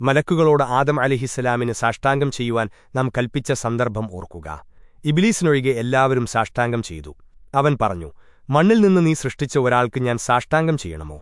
മലക്കുകളോട് ആദം അലിഹിസലാമിന് സാഷ്ടാംഗം ചെയ്യുവാൻ നാം കൽപ്പിച്ച സന്ദർഭം ഓർക്കുക. ഇബിലീസിനൊഴികെ എല്ലാവരും സാഷ്ടാംഗം ചെയ്തു. അവൻ പറഞ്ഞു മണ്ണിൽ നിന്ന് നീ സൃഷ്ടിച്ച ഒരാൾക്ക് ഞാൻ സാഷ്ടാംഗം ചെയ്യണമോ?